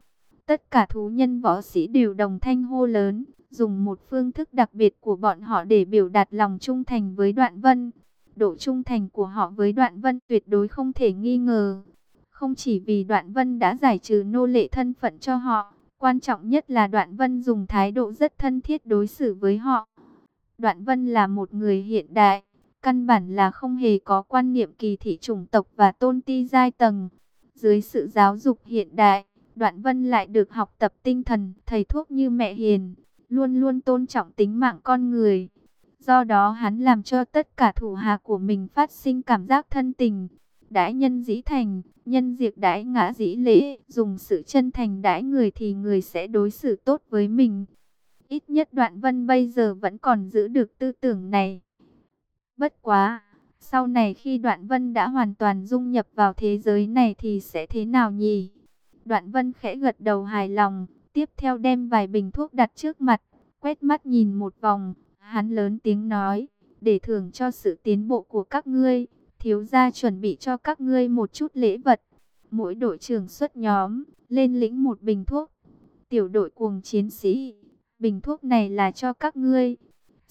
S1: Tất cả thú nhân võ sĩ đều đồng thanh hô lớn, dùng một phương thức đặc biệt của bọn họ để biểu đạt lòng trung thành với Đoạn Vân. Độ trung thành của họ với Đoạn Vân tuyệt đối không thể nghi ngờ. Không chỉ vì Đoạn Vân đã giải trừ nô lệ thân phận cho họ, quan trọng nhất là Đoạn Vân dùng thái độ rất thân thiết đối xử với họ. Đoạn Vân là một người hiện đại, căn bản là không hề có quan niệm kỳ thị chủng tộc và tôn ti giai tầng. Dưới sự giáo dục hiện đại, Đoạn Vân lại được học tập tinh thần, thầy thuốc như mẹ hiền, luôn luôn tôn trọng tính mạng con người. Do đó hắn làm cho tất cả thủ hạ của mình phát sinh cảm giác thân tình, đãi nhân dĩ thành, nhân diệt đãi ngã dĩ lễ, dùng sự chân thành đãi người thì người sẽ đối xử tốt với mình. Ít nhất đoạn vân bây giờ vẫn còn giữ được tư tưởng này. Bất quá, sau này khi đoạn vân đã hoàn toàn dung nhập vào thế giới này thì sẽ thế nào nhỉ? Đoạn vân khẽ gật đầu hài lòng, tiếp theo đem vài bình thuốc đặt trước mặt, quét mắt nhìn một vòng, hắn lớn tiếng nói, để thưởng cho sự tiến bộ của các ngươi thiếu gia chuẩn bị cho các ngươi một chút lễ vật. Mỗi đội trưởng xuất nhóm, lên lĩnh một bình thuốc. Tiểu đội cuồng chiến sĩ, bình thuốc này là cho các ngươi.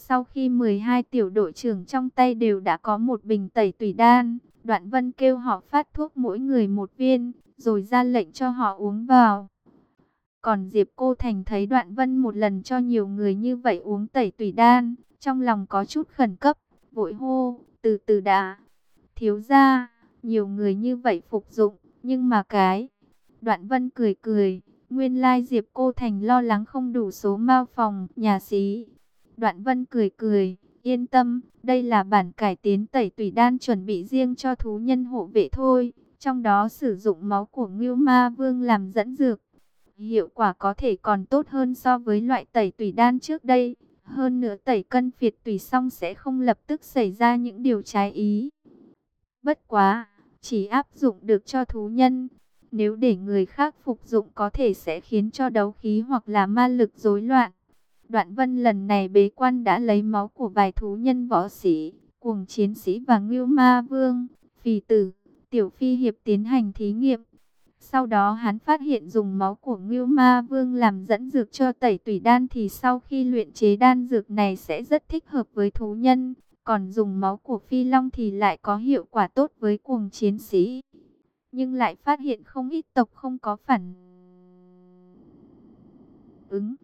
S1: Sau khi 12 tiểu đội trưởng trong tay đều đã có một bình tẩy tùy đan, Đoạn Vân kêu họ phát thuốc mỗi người một viên, rồi ra lệnh cho họ uống vào. Còn Diệp Cô Thành thấy Đoạn Vân một lần cho nhiều người như vậy uống tẩy tùy đan, trong lòng có chút khẩn cấp, vội hô, từ từ đã, Thiếu ra, nhiều người như vậy phục dụng, nhưng mà cái... Đoạn vân cười cười, nguyên lai Diệp Cô Thành lo lắng không đủ số mao phòng, nhà xí. Đoạn vân cười cười, yên tâm, đây là bản cải tiến tẩy tùy đan chuẩn bị riêng cho thú nhân hộ vệ thôi. Trong đó sử dụng máu của Ngưu Ma Vương làm dẫn dược. Hiệu quả có thể còn tốt hơn so với loại tẩy tùy đan trước đây. Hơn nữa tẩy cân phiệt tùy xong sẽ không lập tức xảy ra những điều trái ý. Bất quá, chỉ áp dụng được cho thú nhân. Nếu để người khác phục dụng có thể sẽ khiến cho đấu khí hoặc là ma lực rối loạn. Đoạn vân lần này bế quan đã lấy máu của vài thú nhân võ sĩ, cuồng chiến sĩ và ngưu ma vương, phì tử, tiểu phi hiệp tiến hành thí nghiệm. Sau đó hắn phát hiện dùng máu của Ngưu Ma Vương làm dẫn dược cho tẩy tủy đan thì sau khi luyện chế đan dược này sẽ rất thích hợp với thú nhân. Còn dùng máu của Phi Long thì lại có hiệu quả tốt với cuồng chiến sĩ. Nhưng lại phát hiện không ít tộc không có phản ứng.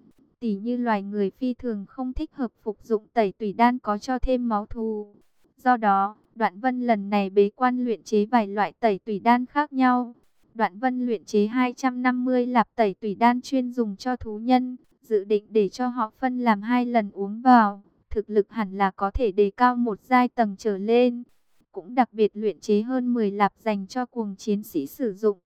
S1: Tỷ như loài người phi thường không thích hợp phục dụng tẩy tủy đan có cho thêm máu thù. Do đó, Đoạn Vân lần này bế quan luyện chế vài loại tẩy tủy đan khác nhau. Đoạn Vân luyện chế 250 lạp tẩy tủy đan chuyên dùng cho thú nhân, dự định để cho họ phân làm hai lần uống vào. Thực lực hẳn là có thể đề cao một giai tầng trở lên. Cũng đặc biệt luyện chế hơn 10 lạp dành cho cuồng chiến sĩ sử dụng.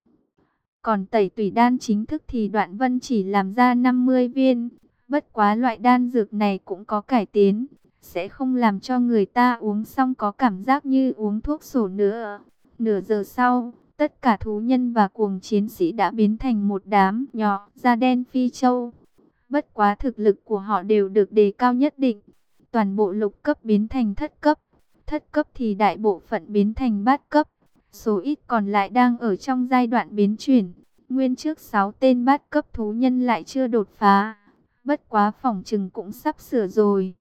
S1: Còn tẩy tủy đan chính thức thì Đoạn Vân chỉ làm ra 50 viên. Bất quá loại đan dược này cũng có cải tiến, sẽ không làm cho người ta uống xong có cảm giác như uống thuốc sổ nữa. Nửa giờ sau, tất cả thú nhân và cuồng chiến sĩ đã biến thành một đám nhỏ da đen phi châu. Bất quá thực lực của họ đều được đề cao nhất định. Toàn bộ lục cấp biến thành thất cấp, thất cấp thì đại bộ phận biến thành bát cấp. Số ít còn lại đang ở trong giai đoạn biến chuyển. Nguyên trước 6 tên bát cấp thú nhân lại chưa đột phá. Bất quá phòng trừng cũng sắp sửa rồi.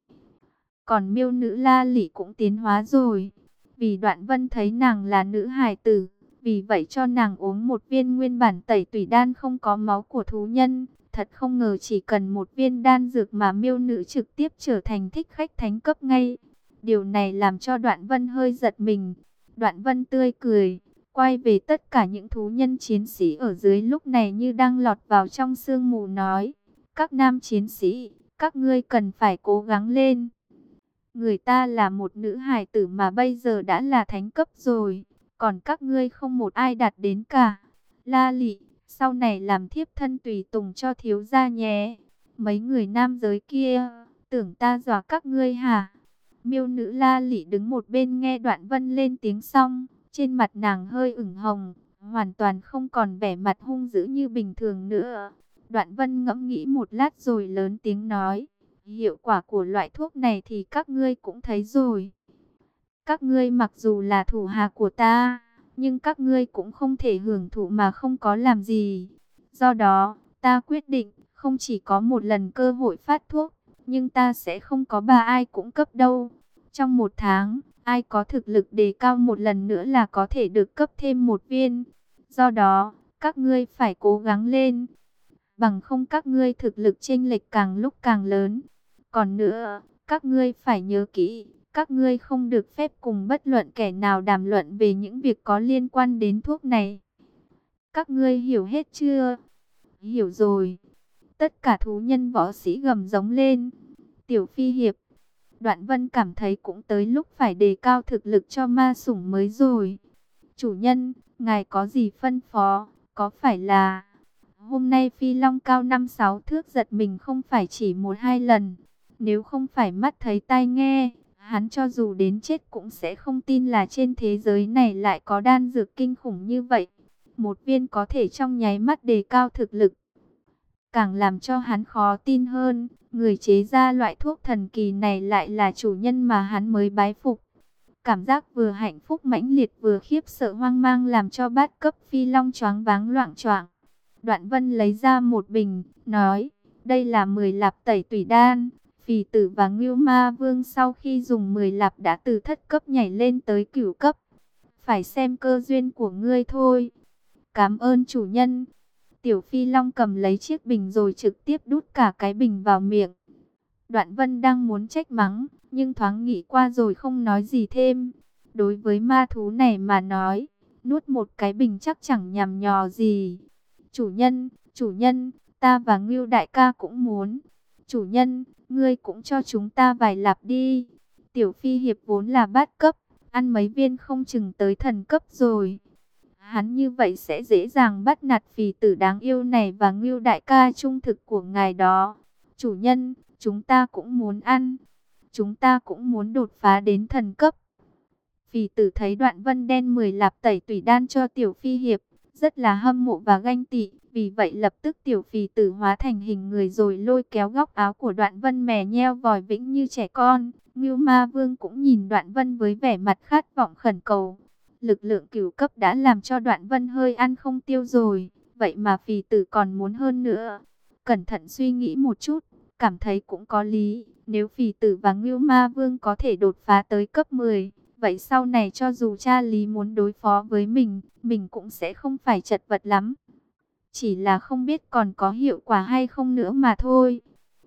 S1: Còn miêu nữ la lị cũng tiến hóa rồi. Vì đoạn vân thấy nàng là nữ hài tử. Vì vậy cho nàng uống một viên nguyên bản tẩy tủy đan không có máu của thú nhân. Thật không ngờ chỉ cần một viên đan dược mà miêu nữ trực tiếp trở thành thích khách thánh cấp ngay. Điều này làm cho đoạn vân hơi giật mình. Đoạn vân tươi cười, quay về tất cả những thú nhân chiến sĩ ở dưới lúc này như đang lọt vào trong sương mù nói. Các nam chiến sĩ, các ngươi cần phải cố gắng lên. Người ta là một nữ hài tử mà bây giờ đã là thánh cấp rồi. Còn các ngươi không một ai đạt đến cả. La lị, sau này làm thiếp thân tùy tùng cho thiếu gia nhé. Mấy người nam giới kia, tưởng ta dọa các ngươi hả? Miêu nữ la lị đứng một bên nghe đoạn vân lên tiếng xong. Trên mặt nàng hơi ửng hồng, hoàn toàn không còn vẻ mặt hung dữ như bình thường nữa. Đoạn vân ngẫm nghĩ một lát rồi lớn tiếng nói. Hiệu quả của loại thuốc này thì các ngươi cũng thấy rồi. Các ngươi mặc dù là thủ hạ của ta, nhưng các ngươi cũng không thể hưởng thụ mà không có làm gì. Do đó, ta quyết định không chỉ có một lần cơ hội phát thuốc, nhưng ta sẽ không có bà ai cũng cấp đâu. Trong một tháng, ai có thực lực đề cao một lần nữa là có thể được cấp thêm một viên. Do đó, các ngươi phải cố gắng lên. Bằng không các ngươi thực lực chênh lệch càng lúc càng lớn. Còn nữa, các ngươi phải nhớ kỹ, các ngươi không được phép cùng bất luận kẻ nào đàm luận về những việc có liên quan đến thuốc này. Các ngươi hiểu hết chưa? Hiểu rồi. Tất cả thú nhân võ sĩ gầm giống lên. Tiểu phi hiệp. Đoạn vân cảm thấy cũng tới lúc phải đề cao thực lực cho ma sủng mới rồi. Chủ nhân, ngài có gì phân phó? Có phải là... Hôm nay phi long cao 5-6 thước giật mình không phải chỉ một hai lần. Nếu không phải mắt thấy tai nghe, hắn cho dù đến chết cũng sẽ không tin là trên thế giới này lại có đan dược kinh khủng như vậy. Một viên có thể trong nháy mắt đề cao thực lực. Càng làm cho hắn khó tin hơn, người chế ra loại thuốc thần kỳ này lại là chủ nhân mà hắn mới bái phục. Cảm giác vừa hạnh phúc mãnh liệt vừa khiếp sợ hoang mang làm cho bát cấp phi long choáng váng loạn choạng. Đoạn vân lấy ra một bình, nói, đây là 10 lạp tẩy tủy đan, Phì tử và Ngưu Ma Vương sau khi dùng 10 lạp đã từ thất cấp nhảy lên tới cửu cấp. Phải xem cơ duyên của ngươi thôi. Cảm ơn chủ nhân. Tiểu Phi Long cầm lấy chiếc bình rồi trực tiếp đút cả cái bình vào miệng. Đoạn Vân đang muốn trách mắng, nhưng thoáng nghĩ qua rồi không nói gì thêm. Đối với ma thú này mà nói, nuốt một cái bình chắc chẳng nhằm nhò gì. Chủ nhân, chủ nhân, ta và Ngưu đại ca cũng muốn. Chủ nhân, ngươi cũng cho chúng ta vài lạp đi. Tiểu phi hiệp vốn là bát cấp, ăn mấy viên không chừng tới thần cấp rồi. Hắn như vậy sẽ dễ dàng bắt nạt phì tử đáng yêu này và ngưu đại ca trung thực của ngài đó. Chủ nhân, chúng ta cũng muốn ăn. Chúng ta cũng muốn đột phá đến thần cấp. Phì tử thấy đoạn vân đen 10 lạp tẩy tủy đan cho tiểu phi hiệp, rất là hâm mộ và ganh tị. Vì vậy lập tức tiểu phì tử hóa thành hình người rồi lôi kéo góc áo của đoạn vân mè nheo vòi vĩnh như trẻ con. Ngưu ma vương cũng nhìn đoạn vân với vẻ mặt khát vọng khẩn cầu. Lực lượng cửu cấp đã làm cho đoạn vân hơi ăn không tiêu rồi. Vậy mà phì tử còn muốn hơn nữa. Cẩn thận suy nghĩ một chút, cảm thấy cũng có lý. Nếu phì tử và ngưu ma vương có thể đột phá tới cấp 10, vậy sau này cho dù cha lý muốn đối phó với mình, mình cũng sẽ không phải chật vật lắm. Chỉ là không biết còn có hiệu quả hay không nữa mà thôi.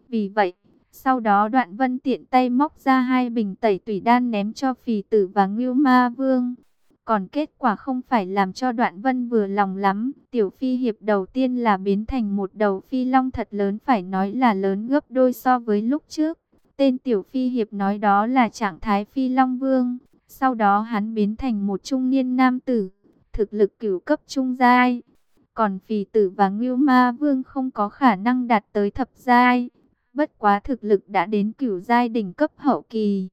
S1: Vì vậy, sau đó đoạn vân tiện tay móc ra hai bình tẩy tủy đan ném cho phì tử và ngưu ma vương. Còn kết quả không phải làm cho đoạn vân vừa lòng lắm. Tiểu phi hiệp đầu tiên là biến thành một đầu phi long thật lớn phải nói là lớn gấp đôi so với lúc trước. Tên tiểu phi hiệp nói đó là trạng thái phi long vương. Sau đó hắn biến thành một trung niên nam tử. Thực lực cửu cấp trung giai. Còn phì tử và ngưu ma vương không có khả năng đạt tới thập giai. Bất quá thực lực đã đến cửu giai đỉnh cấp hậu kỳ.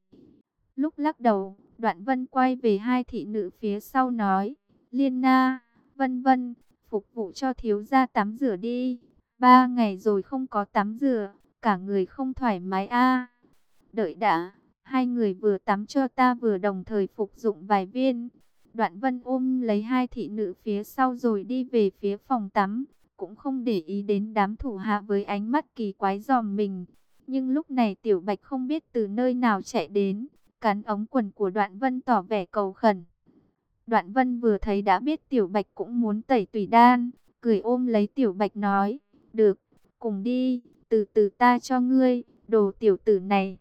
S1: Lúc lắc đầu, đoạn vân quay về hai thị nữ phía sau nói. Liên na, vân vân, phục vụ cho thiếu gia tắm rửa đi. Ba ngày rồi không có tắm rửa, cả người không thoải mái a. Đợi đã, hai người vừa tắm cho ta vừa đồng thời phục dụng vài viên. Đoạn vân ôm lấy hai thị nữ phía sau rồi đi về phía phòng tắm, cũng không để ý đến đám thủ hạ với ánh mắt kỳ quái dòm mình. Nhưng lúc này tiểu bạch không biết từ nơi nào chạy đến, cắn ống quần của đoạn vân tỏ vẻ cầu khẩn. Đoạn vân vừa thấy đã biết tiểu bạch cũng muốn tẩy tùy đan, cười ôm lấy tiểu bạch nói, được, cùng đi, từ từ ta cho ngươi, đồ tiểu tử này.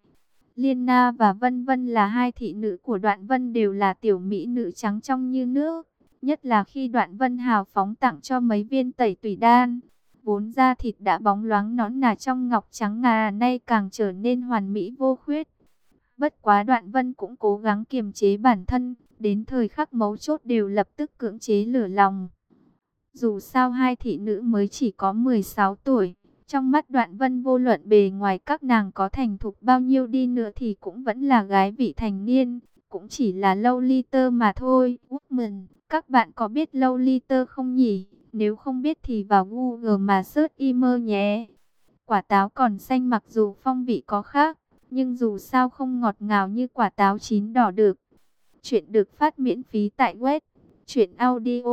S1: Liên Na và Vân Vân là hai thị nữ của Đoạn Vân đều là tiểu mỹ nữ trắng trong như nước. Nhất là khi Đoạn Vân hào phóng tặng cho mấy viên tẩy tủy đan. Vốn da thịt đã bóng loáng nón nà trong ngọc trắng ngà nay càng trở nên hoàn mỹ vô khuyết. Bất quá Đoạn Vân cũng cố gắng kiềm chế bản thân, đến thời khắc mấu chốt đều lập tức cưỡng chế lửa lòng. Dù sao hai thị nữ mới chỉ có 16 tuổi, trong mắt đoạn vân vô luận bề ngoài các nàng có thành thục bao nhiêu đi nữa thì cũng vẫn là gái vị thành niên, cũng chỉ là lâu ly tơ mà thôi. Woman, các bạn có biết lâu ly tơ không nhỉ? Nếu không biết thì vào Google mà search email nhé. Quả táo còn xanh mặc dù phong vị có khác, nhưng dù sao không ngọt ngào như quả táo chín đỏ được. Chuyện được phát miễn phí tại web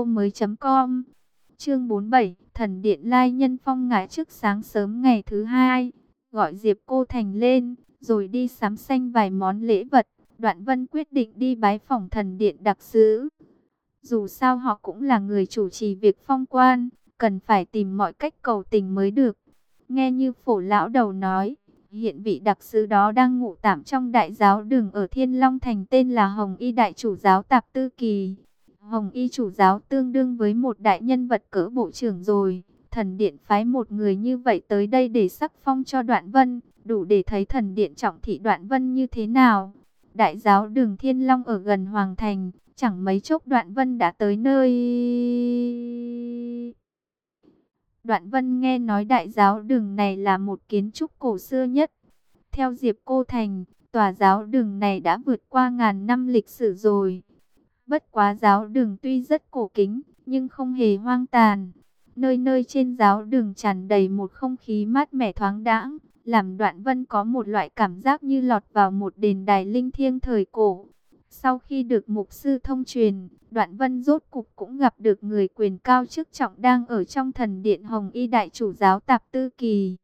S1: mới.com Chương 47, thần điện lai nhân phong ngải trước sáng sớm ngày thứ hai, gọi Diệp Cô Thành lên, rồi đi sắm xanh vài món lễ vật. Đoạn Vân quyết định đi bái phòng thần điện đặc sứ. Dù sao họ cũng là người chủ trì việc phong quan, cần phải tìm mọi cách cầu tình mới được. Nghe như phổ lão đầu nói, hiện vị đặc sứ đó đang ngủ tạm trong đại giáo đường ở Thiên Long Thành tên là Hồng Y Đại Chủ Giáo Tạp Tư Kỳ. Hồng y chủ giáo tương đương với một đại nhân vật cỡ bộ trưởng rồi. Thần điện phái một người như vậy tới đây để sắc phong cho đoạn vân, đủ để thấy thần điện trọng thị đoạn vân như thế nào. Đại giáo đường Thiên Long ở gần Hoàng Thành, chẳng mấy chốc đoạn vân đã tới nơi... Đoạn vân nghe nói đại giáo đường này là một kiến trúc cổ xưa nhất. Theo Diệp Cô Thành, tòa giáo đường này đã vượt qua ngàn năm lịch sử rồi. Bất quá giáo đường tuy rất cổ kính, nhưng không hề hoang tàn. Nơi nơi trên giáo đường tràn đầy một không khí mát mẻ thoáng đãng, làm đoạn vân có một loại cảm giác như lọt vào một đền đài linh thiêng thời cổ. Sau khi được mục sư thông truyền, đoạn vân rốt cục cũng gặp được người quyền cao chức trọng đang ở trong thần điện Hồng Y Đại Chủ Giáo Tạp Tư Kỳ.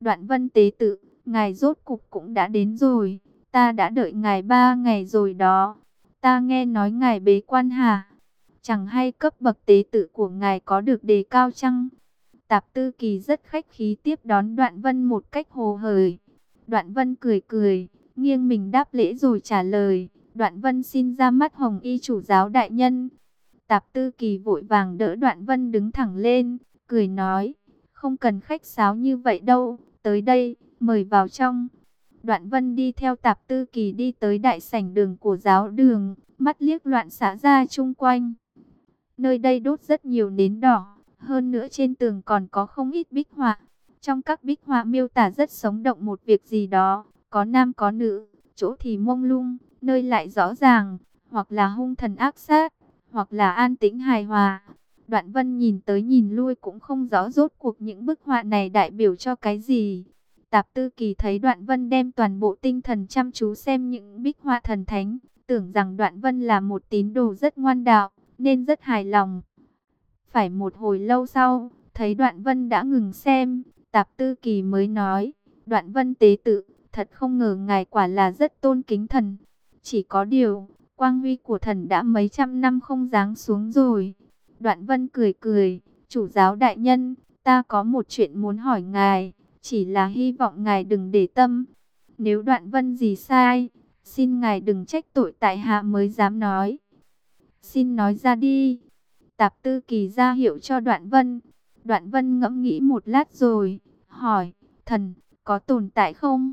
S1: Đoạn vân tế tự, ngài rốt cục cũng đã đến rồi, ta đã đợi ngài ba ngày rồi đó. Ta nghe nói ngài bế quan hà, Chẳng hay cấp bậc tế tự của ngài có được đề cao chăng? Tạp Tư Kỳ rất khách khí tiếp đón Đoạn Vân một cách hồ hởi. Đoạn Vân cười cười, nghiêng mình đáp lễ rồi trả lời. Đoạn Vân xin ra mắt Hồng Y chủ giáo đại nhân. Tạp Tư Kỳ vội vàng đỡ Đoạn Vân đứng thẳng lên, cười nói, không cần khách sáo như vậy đâu, tới đây, mời vào trong. Đoạn vân đi theo tạp tư kỳ đi tới đại sảnh đường của giáo đường, mắt liếc loạn xả ra chung quanh. Nơi đây đốt rất nhiều nến đỏ, hơn nữa trên tường còn có không ít bích họa. Trong các bích họa miêu tả rất sống động một việc gì đó, có nam có nữ, chỗ thì mông lung, nơi lại rõ ràng, hoặc là hung thần ác sát, hoặc là an tĩnh hài hòa. Đoạn vân nhìn tới nhìn lui cũng không rõ rốt cuộc những bức họa này đại biểu cho cái gì. Tạp tư kỳ thấy đoạn vân đem toàn bộ tinh thần chăm chú xem những bích họa thần thánh, tưởng rằng đoạn vân là một tín đồ rất ngoan đạo, nên rất hài lòng. Phải một hồi lâu sau, thấy đoạn vân đã ngừng xem, tạp tư kỳ mới nói, đoạn vân tế tự, thật không ngờ ngài quả là rất tôn kính thần. Chỉ có điều, quang huy của thần đã mấy trăm năm không giáng xuống rồi. Đoạn vân cười cười, chủ giáo đại nhân, ta có một chuyện muốn hỏi ngài, chỉ là hy vọng ngài đừng để tâm. Nếu đoạn vân gì sai, xin ngài đừng trách tội tại hạ mới dám nói. Xin nói ra đi. Tạp tư kỳ ra hiệu cho đoạn vân. Đoạn vân ngẫm nghĩ một lát rồi, hỏi, thần, có tồn tại không?